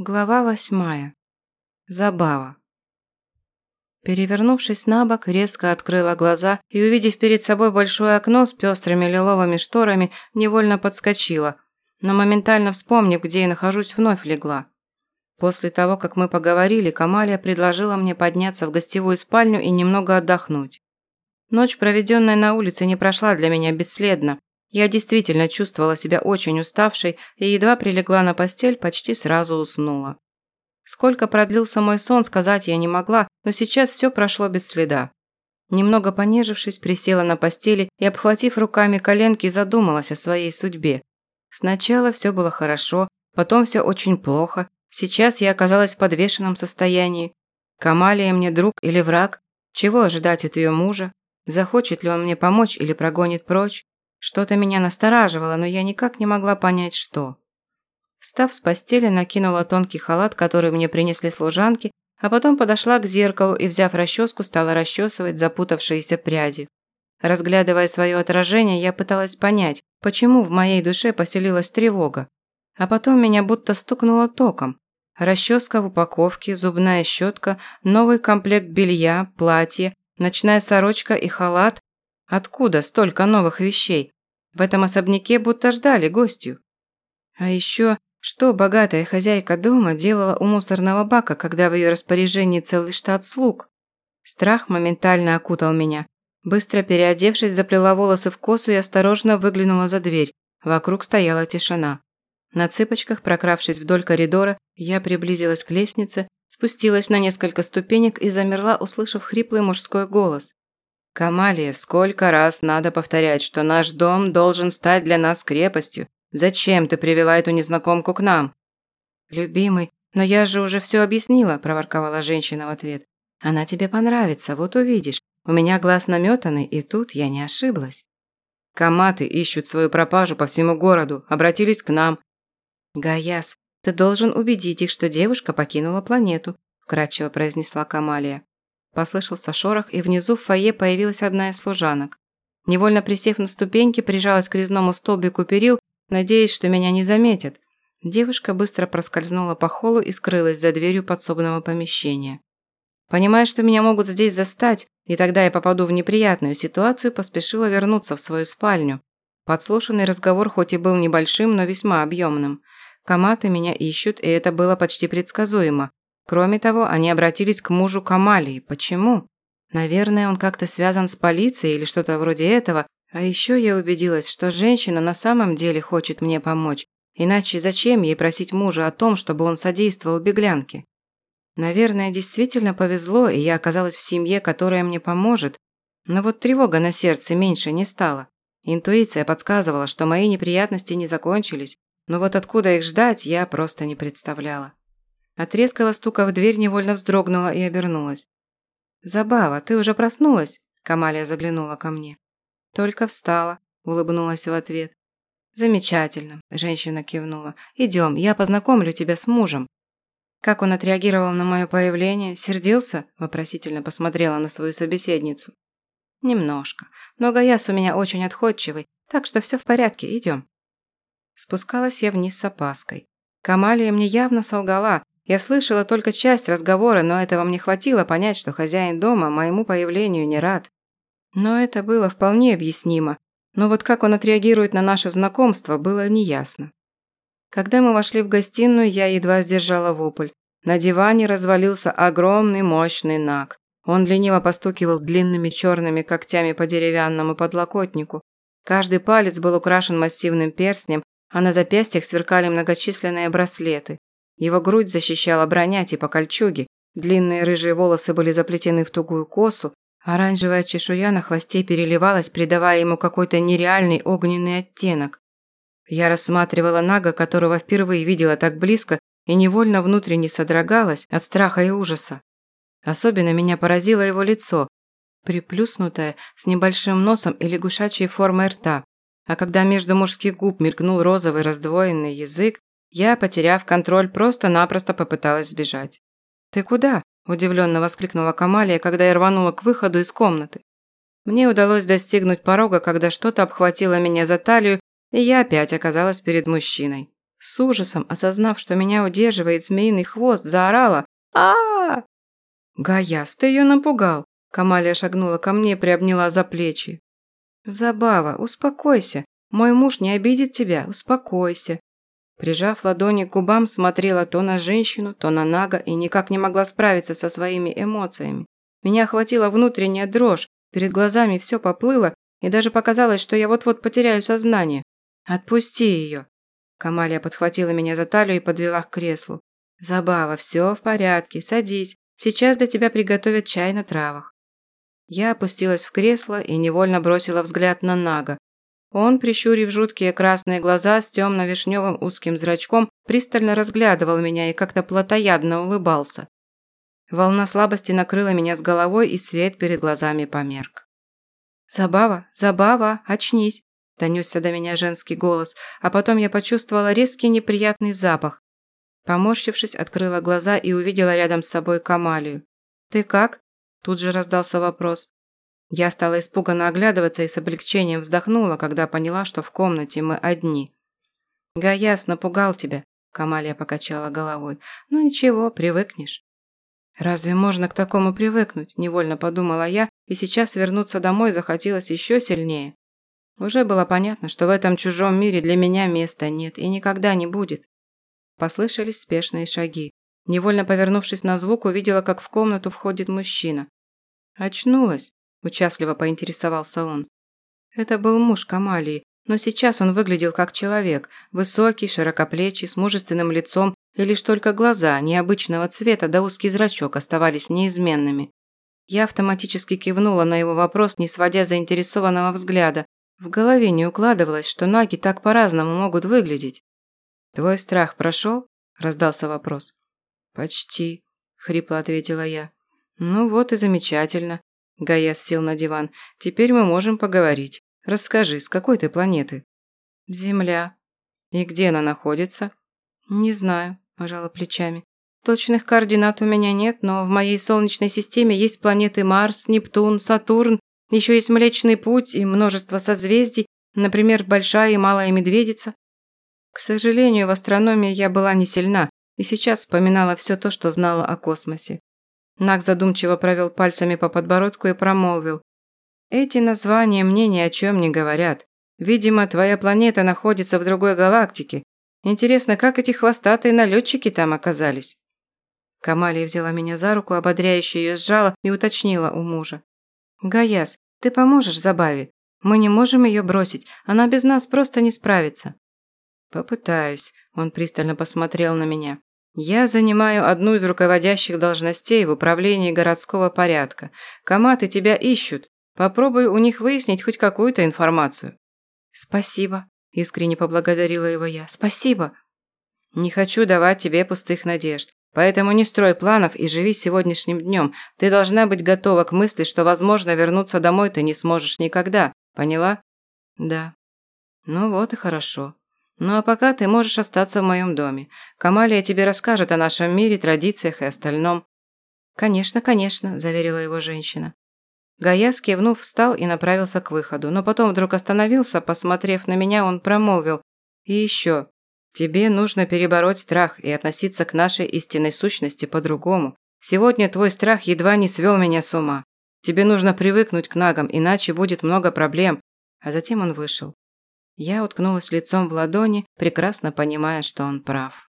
Глава восьмая. Забава. Перевернувшись на бок, резко открыла глаза и, увидев перед собой большое окно с пестрыми лиловыми шторами, невольно подскочила, но моментально вспомнив, где я нахожусь, вновь легла. После того, как мы поговорили, Камалия предложила мне подняться в гостевую спальню и немного отдохнуть. Ночь, проведенная на улице, не прошла для меня бесследно, я действительно чувствовала себя очень уставшей и едва прилегла на постель, почти сразу уснула. Сколько продлился мой сон, сказать я не могла, но сейчас все прошло без следа. Немного понежившись, присела на постели и, обхватив руками коленки, задумалась о своей судьбе. Сначала все было хорошо, потом все очень плохо. Сейчас я оказалась в подвешенном состоянии. Камалия мне друг или враг? Чего ожидать от ее мужа? Захочет ли он мне помочь или прогонит прочь? Что-то меня настораживало, но я никак не могла понять, что. Встав с постели, накинула тонкий халат, который мне принесли служанки, а потом подошла к зеркалу и, взяв расческу, стала расчесывать запутавшиеся пряди. Разглядывая свое отражение, я пыталась понять, почему в моей душе поселилась тревога. А потом меня будто стукнуло током. Расческа в упаковке, зубная щетка, новый комплект белья, платье, ночная сорочка и халат Откуда столько новых вещей? В этом особняке будто ждали гостью. А еще, что богатая хозяйка дома делала у мусорного бака, когда в ее распоряжении целый штат слуг? Страх моментально окутал меня. Быстро переодевшись, заплела волосы в косу и осторожно выглянула за дверь. Вокруг стояла тишина. На цыпочках, прокравшись вдоль коридора, я приблизилась к лестнице, спустилась на несколько ступенек и замерла, услышав хриплый мужской голос. «Камалия, сколько раз надо повторять, что наш дом должен стать для нас крепостью? Зачем ты привела эту незнакомку к нам?» «Любимый, но я же уже все объяснила», – проворковала женщина в ответ. «Она тебе понравится, вот увидишь. У меня глаз наметанный, и тут я не ошиблась». «Каматы ищут свою пропажу по всему городу, обратились к нам». «Гаяс, ты должен убедить их, что девушка покинула планету», – вкратчиво произнесла Камалия. Послышался шорох, и внизу в фойе появилась одна из служанок. Невольно присев на ступеньки, прижалась к резному столбику перил, надеясь, что меня не заметят. Девушка быстро проскользнула по холлу и скрылась за дверью подсобного помещения. Понимая, что меня могут здесь застать, и тогда я попаду в неприятную ситуацию, поспешила вернуться в свою спальню. Подслушанный разговор хоть и был небольшим, но весьма объемным. Каматы меня ищут, и это было почти предсказуемо. Кроме того, они обратились к мужу Камалии. Почему? Наверное, он как-то связан с полицией или что-то вроде этого. А еще я убедилась, что женщина на самом деле хочет мне помочь. Иначе зачем ей просить мужа о том, чтобы он содействовал беглянке? Наверное, действительно повезло, и я оказалась в семье, которая мне поможет. Но вот тревога на сердце меньше не стала. Интуиция подсказывала, что мои неприятности не закончились, но вот откуда их ждать, я просто не представляла. От резкого стука в дверь невольно вздрогнула и обернулась. «Забава, ты уже проснулась?» Камалия заглянула ко мне. «Только встала», – улыбнулась в ответ. «Замечательно», – женщина кивнула. «Идем, я познакомлю тебя с мужем». Как он отреагировал на мое появление? Сердился? Вопросительно посмотрела на свою собеседницу. Немножко. Но Гаяс у меня очень отходчивый, так что все в порядке, идем. Спускалась я вниз с опаской. Камалия мне явно солгала, я слышала только часть разговора, но этого мне хватило понять, что хозяин дома моему появлению не рад. Но это было вполне объяснимо. Но вот как он отреагирует на наше знакомство, было неясно. Когда мы вошли в гостиную, я едва сдержала вопль. На диване развалился огромный мощный наг. Он лениво постукивал длинными черными когтями по деревянному подлокотнику. Каждый палец был украшен массивным перстнем, а на запястьях сверкали многочисленные браслеты. Его грудь защищала броня типа кольчуги, длинные рыжие волосы были заплетены в тугую косу, оранжевая чешуя на хвосте переливалась, придавая ему какой-то нереальный огненный оттенок. Я рассматривала Нага, которого впервые видела так близко, и невольно внутренне содрогалась от страха и ужаса. Особенно меня поразило его лицо, приплюснутое, с небольшим носом и лягушачьей формой рта. А когда между мужских губ мелькнул розовый раздвоенный язык, я, потеряв контроль, просто-напросто попыталась сбежать. «Ты куда?» – удивленно воскликнула Камалия, когда я рванула к выходу из комнаты. Мне удалось достигнуть порога, когда что-то обхватило меня за талию, и я опять оказалась перед мужчиной. С ужасом, осознав, что меня удерживает змеиный хвост, заорала а, -а, «Гаяс, ты ее напугал!» Камалия шагнула ко мне и приобняла за плечи. «Забава, успокойся. Мой муж не обидит тебя, успокойся». Прижав ладони к губам, смотрела то на женщину, то на Нага и никак не могла справиться со своими эмоциями. Меня охватила внутренняя дрожь, перед глазами все поплыло, и даже показалось, что я вот-вот потеряю сознание. «Отпусти ее!» Камалия подхватила меня за талию и подвела к креслу. «Забава, все в порядке, садись. Сейчас для тебя приготовят чай на травах». Я опустилась в кресло и невольно бросила взгляд на Нага. Он, прищурив жуткие красные глаза с темно-вишневым узким зрачком, пристально разглядывал меня и как-то плотоядно улыбался. Волна слабости накрыла меня с головой, и свет перед глазами померк. «Забава, Забава, очнись!» – донесся до меня женский голос, а потом я почувствовала резкий неприятный запах. Поморщившись, открыла глаза и увидела рядом с собой Камалию. «Ты как?» – тут же раздался вопрос. Я стала испуганно оглядываться и с облегчением вздохнула, когда поняла, что в комнате мы одни. «Гаяс напугал тебя», – Камалия покачала головой. «Ну ничего, привыкнешь». «Разве можно к такому привыкнуть?» – невольно подумала я, и сейчас вернуться домой захотелось еще сильнее. Уже было понятно, что в этом чужом мире для меня места нет и никогда не будет. Послышались спешные шаги. Невольно повернувшись на звук, увидела, как в комнату входит мужчина. «Очнулась?» – участливо поинтересовался он. Это был муж Камалии, но сейчас он выглядел как человек, высокий, широкоплечий, с мужественным лицом и лишь только глаза необычного цвета да узкий зрачок оставались неизменными. Я автоматически кивнула на его вопрос, не сводя заинтересованного взгляда. В голове не укладывалось, что наги так по-разному могут выглядеть. «Твой страх прошел?» – раздался вопрос. «Почти», – хрипло ответила я. «Ну вот и замечательно». Гаяс сел на диван. «Теперь мы можем поговорить. Расскажи, с какой ты планеты?» «Земля». «И где она находится?» «Не знаю», пожала плечами. Точных координат у меня нет, но в моей Солнечной системе есть планеты Марс, Нептун, Сатурн, еще есть Млечный Путь и множество созвездий, например, Большая и Малая Медведица. К сожалению, в астрономии я была не сильна и сейчас вспоминала все то, что знала о космосе. Нак задумчиво провел пальцами по подбородку и промолвил. «Эти названия мне ни о чем не говорят. Видимо, твоя планета находится в другой галактике, Интересно, как эти хвостатые налетчики там оказались?» Камалия взяла меня за руку, ободряюще ее сжала и уточнила у мужа. «Гаяс, ты поможешь Забаве? Мы не можем ее бросить, она без нас просто не справится». «Попытаюсь», – он пристально посмотрел на меня. «Я занимаю одну из руководящих должностей в управлении городского порядка. Коматы тебя ищут. Попробуй у них выяснить хоть какую-то информацию». «Спасибо», Искренне поблагодарила его я. «Спасибо!» «Не хочу давать тебе пустых надежд. Поэтому не строй планов и живи сегодняшним днем. Ты должна быть готова к мысли, что, возможно, вернуться домой ты не сможешь никогда. Поняла?» «Да». «Ну вот и хорошо. Ну а пока ты можешь остаться в моем доме. Камалия тебе расскажет о нашем мире, традициях и остальном». «Конечно, конечно», – заверила его женщина. Гаяс, кивнув, встал и направился к выходу, но потом вдруг остановился, посмотрев на меня, он промолвил. «И еще. Тебе нужно перебороть страх и относиться к нашей истинной сущности по-другому. Сегодня твой страх едва не свел меня с ума. Тебе нужно привыкнуть к нагам, иначе будет много проблем». А затем он вышел. Я уткнулась лицом в ладони, прекрасно понимая, что он прав.